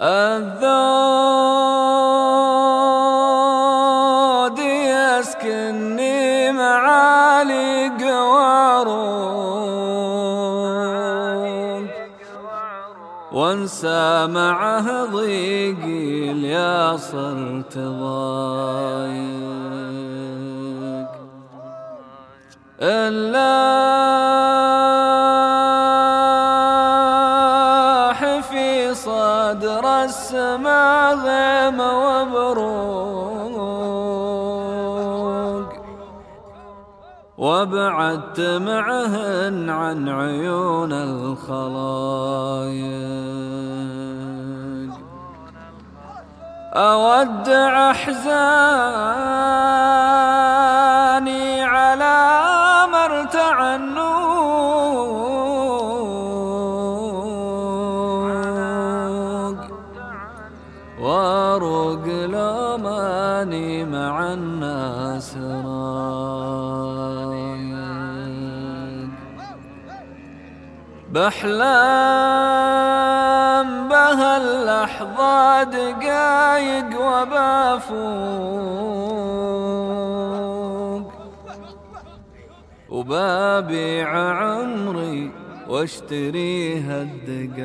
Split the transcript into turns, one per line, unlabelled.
الذود يسكنني معالي قوارون وانسى معه ضيقي يا صرت ضايق إلا صدر السماء غيم وبروق. وابعدت معهن عن عيون الخلايق. أودع أحزاني على مرتع النور واروق لوماني مع الناس رايق. بحلم بها اللحظة دقايق وبافوق. وبابيع عمري واشتريها الدقايق.